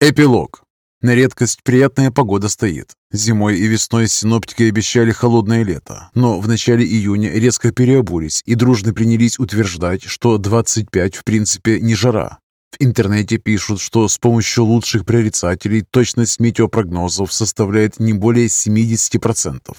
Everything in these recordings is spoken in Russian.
Эпилог. На редкость приятная погода стоит. Зимой и весной синоптики обещали холодное лето, но в начале июня резко переобулись и дружно принялись утверждать, что 25 в принципе не жара. В интернете пишут, что с помощью лучших прорицателей точность метеопрогнозов составляет не более 70%.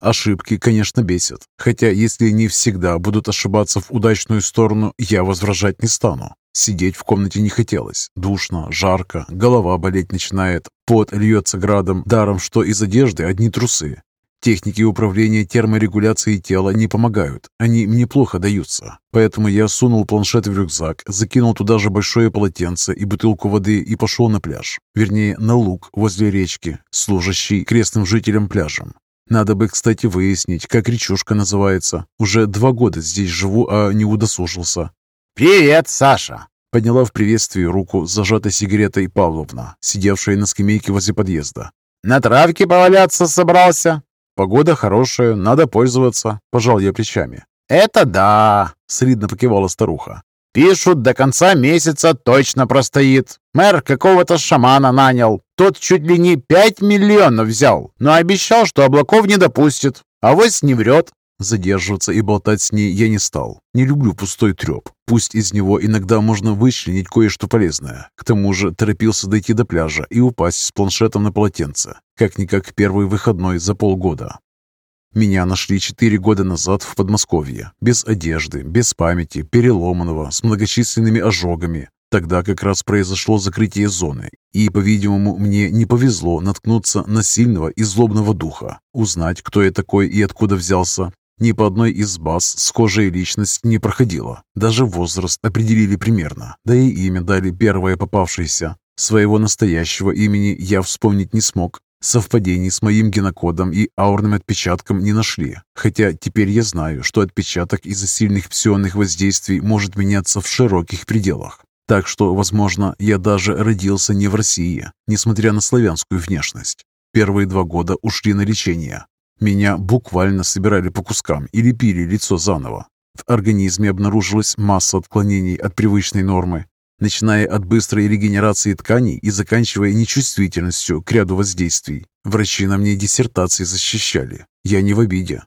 Ошибки, конечно, бесят, хотя если не всегда будут ошибаться в удачную сторону, я возражать не стану. Сидеть в комнате не хотелось. Душно, жарко, голова болеть начинает, пот льется градом, даром, что из одежды одни трусы. Техники управления терморегуляцией тела не помогают, они мне плохо даются. Поэтому я сунул планшет в рюкзак, закинул туда же большое полотенце и бутылку воды и пошел на пляж. Вернее, на луг возле речки, служащий крестным жителям пляжем. Надо бы, кстати, выяснить, как речушка называется. Уже два года здесь живу, а не удосужился. «Привет, Саша!» Подняла в приветствии руку зажатой сигаретой Павловна, сидевшая на скамейке возле подъезда. «На травке поваляться собрался?» «Погода хорошая, надо пользоваться», – пожал я плечами. «Это да!» – солидно покивала старуха. «Пишут, до конца месяца точно простоит. Мэр какого-то шамана нанял. Тот чуть ли не пять миллионов взял, но обещал, что облаков не допустит. А вось не врет. Задерживаться и болтать с ней я не стал. Не люблю пустой треп. Пусть из него иногда можно вычленить кое-что полезное. К тому же торопился дойти до пляжа и упасть с планшетом на полотенце. Как-никак первый выходной за полгода. Меня нашли четыре года назад в Подмосковье. Без одежды, без памяти, переломанного, с многочисленными ожогами. Тогда как раз произошло закрытие зоны, и, по-видимому, мне не повезло наткнуться на сильного и злобного духа, узнать, кто я такой и откуда взялся, ни по одной из баз схожая личность не проходила. Даже возраст определили примерно, да и имя дали первое попавшееся. Своего настоящего имени я вспомнить не смог. Совпадений с моим генокодом и аурным отпечатком не нашли, хотя теперь я знаю, что отпечаток из-за сильных псионных воздействий может меняться в широких пределах. Так что, возможно, я даже родился не в России, несмотря на славянскую внешность. Первые два года ушли на лечение, меня буквально собирали по кускам и лепили лицо заново. В организме обнаружилась масса отклонений от привычной нормы, начиная от быстрой регенерации тканей и заканчивая нечувствительностью к ряду воздействий. Врачи на мне диссертации защищали. Я не в обиде.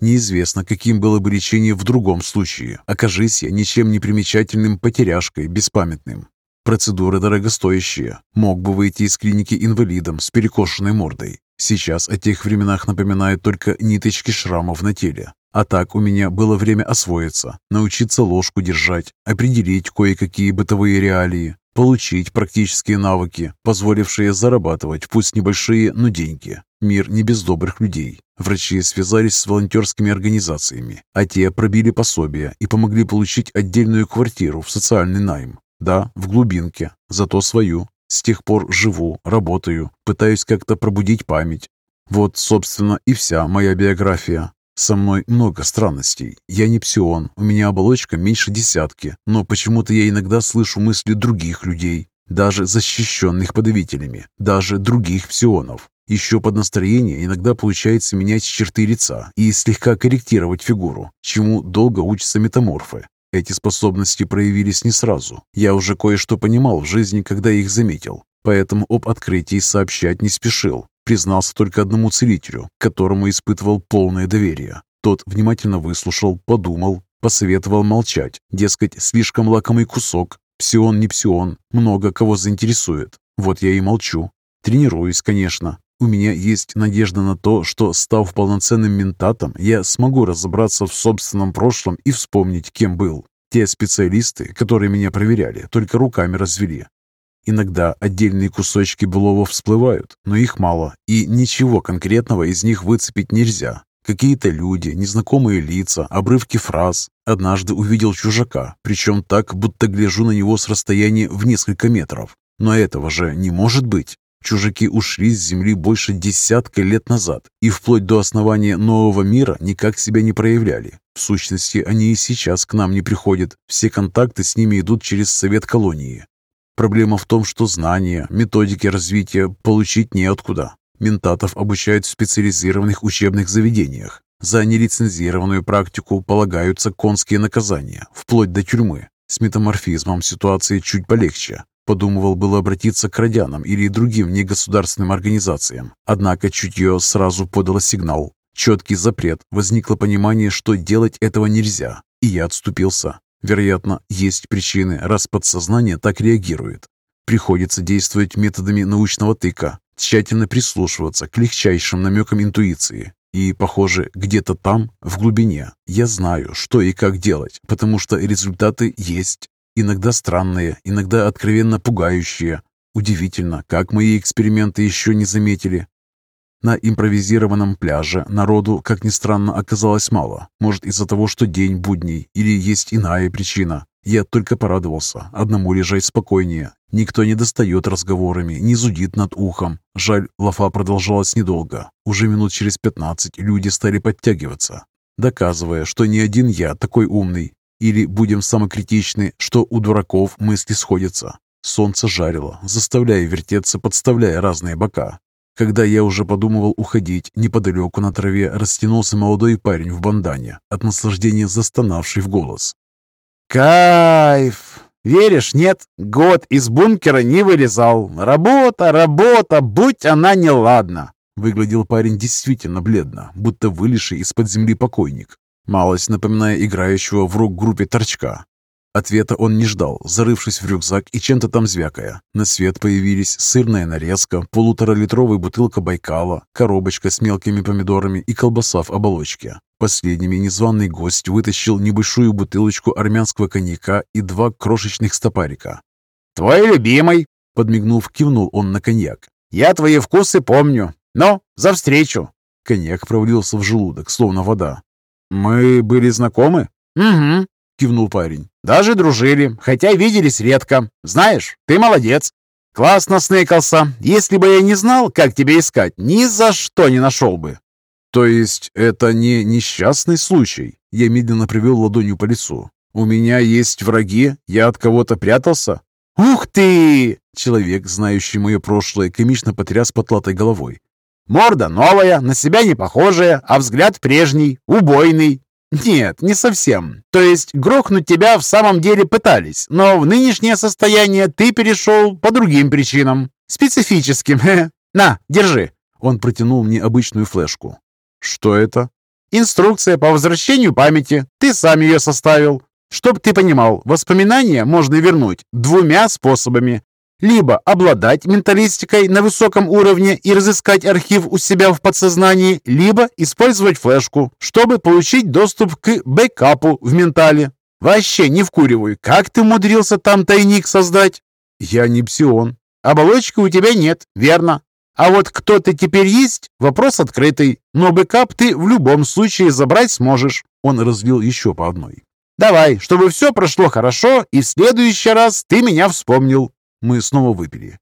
Неизвестно, каким было бы лечение в другом случае. Окажись я ничем не примечательным потеряшкой, беспамятным. Процедуры дорогостоящие. Мог бы выйти из клиники инвалидом с перекошенной мордой. Сейчас о тех временах напоминают только ниточки шрамов на теле. А так у меня было время освоиться, научиться ложку держать, определить кое-какие бытовые реалии, получить практические навыки, позволившие зарабатывать, пусть небольшие, но деньги. Мир не без добрых людей. Врачи связались с волонтерскими организациями, а те пробили пособия и помогли получить отдельную квартиру в социальный найм. Да, в глубинке, зато свою. С тех пор живу, работаю, пытаюсь как-то пробудить память. Вот, собственно, и вся моя биография. Со мной много странностей. Я не псион, у меня оболочка меньше десятки, но почему-то я иногда слышу мысли других людей, даже защищенных подавителями, даже других псионов. Еще под настроение иногда получается менять черты лица и слегка корректировать фигуру, чему долго учатся метаморфы. Эти способности проявились не сразу. Я уже кое-что понимал в жизни, когда их заметил. Поэтому об открытии сообщать не спешил. Признался только одному целителю, которому испытывал полное доверие. Тот внимательно выслушал, подумал, посоветовал молчать. Дескать, слишком лакомый кусок. Псион не псион, много кого заинтересует. Вот я и молчу. Тренируюсь, конечно, у меня есть надежда на то, что, став полноценным ментатом, я смогу разобраться в собственном прошлом и вспомнить, кем был. Те специалисты, которые меня проверяли, только руками развели. Иногда отдельные кусочки былого всплывают, но их мало, и ничего конкретного из них выцепить нельзя. Какие-то люди, незнакомые лица, обрывки фраз. Однажды увидел чужака, причем так, будто гляжу на него с расстояния в несколько метров. Но этого же не может быть. Чужаки ушли с Земли больше десятка лет назад и вплоть до основания нового мира никак себя не проявляли. В сущности, они и сейчас к нам не приходят. Все контакты с ними идут через Совет колонии. Проблема в том, что знания, методики развития получить неоткуда. Ментатов обучают в специализированных учебных заведениях. За нелицензированную практику полагаются конские наказания, вплоть до тюрьмы. С метаморфизмом ситуация чуть полегче. Подумывал было обратиться к радянам или другим негосударственным организациям. Однако чутье сразу подало сигнал. Четкий запрет. Возникло понимание, что делать этого нельзя. И я отступился. Вероятно, есть причины, раз подсознание так реагирует. Приходится действовать методами научного тыка, тщательно прислушиваться к легчайшим намекам интуиции. И, похоже, где-то там, в глубине, я знаю, что и как делать, потому что результаты есть. Иногда странные, иногда откровенно пугающие. Удивительно, как мои эксперименты еще не заметили. На импровизированном пляже народу, как ни странно, оказалось мало. Может, из-за того, что день будний, или есть иная причина. Я только порадовался. Одному лежать спокойнее. Никто не достает разговорами, не зудит над ухом. Жаль, лафа продолжалась недолго. Уже минут через пятнадцать люди стали подтягиваться, доказывая, что не один я такой умный, или, будем самокритичны, что у дураков мысли сходятся. Солнце жарило, заставляя вертеться, подставляя разные бока. Когда я уже подумывал уходить, неподалеку на траве растянулся молодой парень в бандане, от наслаждения застонавший в голос. «Кайф! Веришь, нет? Год из бункера не вылезал. Работа, работа, будь она неладна!» Выглядел парень действительно бледно, будто вылезший из-под земли покойник малость напоминая играющего в рок-группе торчка. Ответа он не ждал, зарывшись в рюкзак и чем-то там звякая. На свет появились сырная нарезка, полуторалитровая бутылка Байкала, коробочка с мелкими помидорами и колбаса в оболочке. Последними незваный гость вытащил небольшую бутылочку армянского коньяка и два крошечных стопарика. «Твой любимый!» — подмигнув, кивнул он на коньяк. «Я твои вкусы помню. Но за встречу!» Коньяк провалился в желудок, словно вода. «Мы были знакомы?» «Угу», — кивнул парень. «Даже дружили, хотя виделись редко. Знаешь, ты молодец. Классно сныкался. Если бы я не знал, как тебя искать, ни за что не нашел бы». «То есть это не несчастный случай?» Я медленно привел ладонью по лицу. «У меня есть враги? Я от кого-то прятался?» «Ух ты!» Человек, знающий мое прошлое, комично потряс потлатой головой. Морда новая, на себя не похожая, а взгляд прежний, убойный. Нет, не совсем. То есть грохнуть тебя в самом деле пытались, но в нынешнее состояние ты перешел по другим причинам. Специфическим. На, держи. Он протянул мне обычную флешку. Что это? Инструкция по возвращению памяти. Ты сам ее составил. Чтоб ты понимал, воспоминания можно вернуть двумя способами либо обладать менталистикой на высоком уровне и разыскать архив у себя в подсознании, либо использовать флешку, чтобы получить доступ к бэкапу в ментале. Вообще не вкуриваю, как ты умудрился там тайник создать? Я не псион. Оболочки у тебя нет, верно. А вот кто ты теперь есть, вопрос открытый. Но бэкап ты в любом случае забрать сможешь. Он разлил еще по одной. Давай, чтобы все прошло хорошо, и в следующий раз ты меня вспомнил. Мы снова выпили.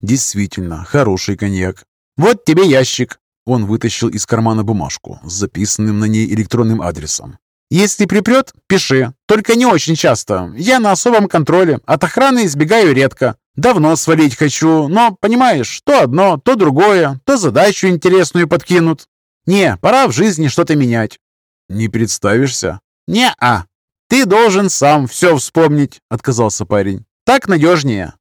Действительно, хороший коньяк. Вот тебе ящик. Он вытащил из кармана бумажку с записанным на ней электронным адресом. «Если припрет, пиши. Только не очень часто. Я на особом контроле. От охраны избегаю редко. Давно свалить хочу, но, понимаешь, то одно, то другое, то задачу интересную подкинут. Не, пора в жизни что-то менять». «Не представишься?» «Не-а. Ты должен сам все вспомнить», — отказался парень. «Так надежнее».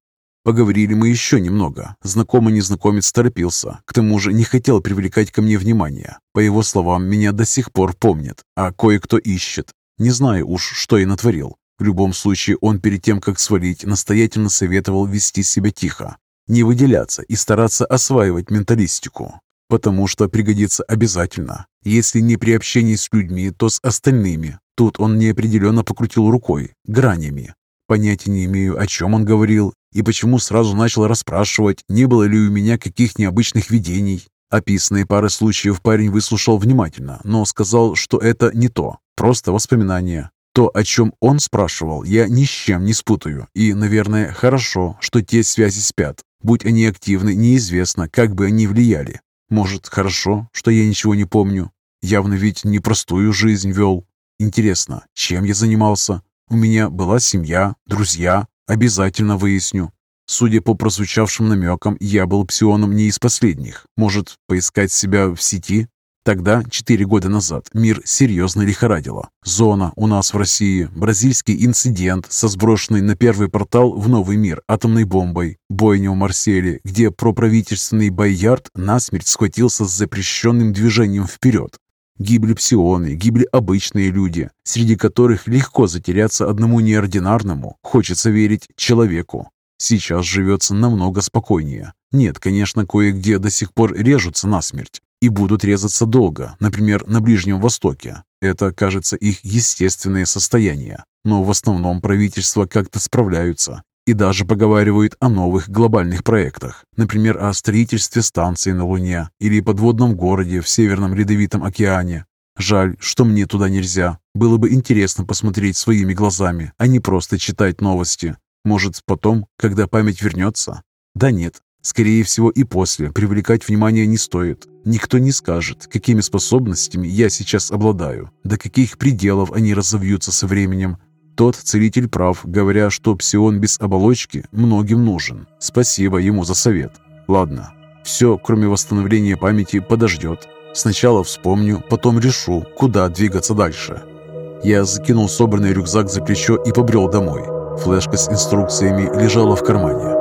Поговорили мы еще немного. Знакомый незнакомец торопился. К тому же не хотел привлекать ко мне внимание. По его словам, меня до сих пор помнят, а кое-кто ищет. Не знаю уж, что я натворил. В любом случае, он перед тем, как свалить, настоятельно советовал вести себя тихо, не выделяться и стараться осваивать менталистику, потому что пригодится обязательно. Если не при общении с людьми, то с остальными. Тут он неопределенно покрутил рукой, гранями. Понятия не имею, о чем он говорил и почему сразу начал расспрашивать, не было ли у меня каких необычных видений. Описанные пары случаев парень выслушал внимательно, но сказал, что это не то, просто воспоминания. То, о чем он спрашивал, я ни с чем не спутаю. И, наверное, хорошо, что те связи спят. Будь они активны, неизвестно, как бы они влияли. Может, хорошо, что я ничего не помню. Явно ведь непростую жизнь вел. Интересно, чем я занимался? У меня была семья, друзья, Обязательно выясню. Судя по прозвучавшим намекам, я был псионом не из последних. Может, поискать себя в сети? Тогда, четыре года назад, мир серьезно лихорадило. Зона у нас в России, бразильский инцидент со сброшенной на первый портал в новый мир атомной бомбой, бойня в Марселе, где проправительственный Байярд насмерть схватился с запрещенным движением вперед. Гибли псионы, гибли обычные люди, среди которых легко затеряться одному неординарному, хочется верить, человеку. Сейчас живется намного спокойнее. Нет, конечно, кое-где до сих пор режутся насмерть и будут резаться долго, например, на Ближнем Востоке. Это, кажется, их естественное состояние. Но в основном правительства как-то справляются и даже поговаривают о новых глобальных проектах, например, о строительстве станции на Луне или подводном городе в Северном Ледовитом океане. Жаль, что мне туда нельзя. Было бы интересно посмотреть своими глазами, а не просто читать новости. Может, потом, когда память вернется? Да нет, Скорее всего, и после привлекать внимание не стоит. Никто не скажет, какими способностями я сейчас обладаю, до каких пределов они разовьются со временем. Тот целитель прав, говоря, что псион без оболочки многим нужен. Спасибо ему за совет. Ладно, все, кроме восстановления памяти, подождет. Сначала вспомню, потом решу, куда двигаться дальше. Я закинул собранный рюкзак за плечо и побрел домой. Флешка с инструкциями лежала в кармане.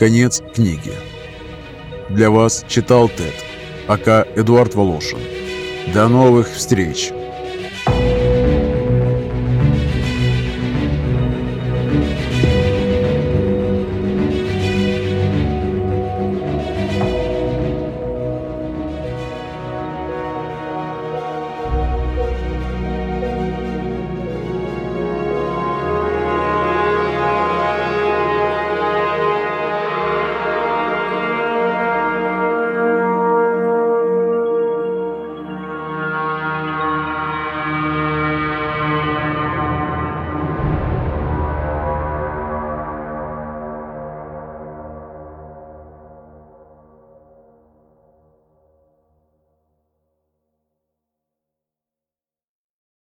Конец книги. Для вас читал Тед, АК Эдуард Волошин. До новых встреч!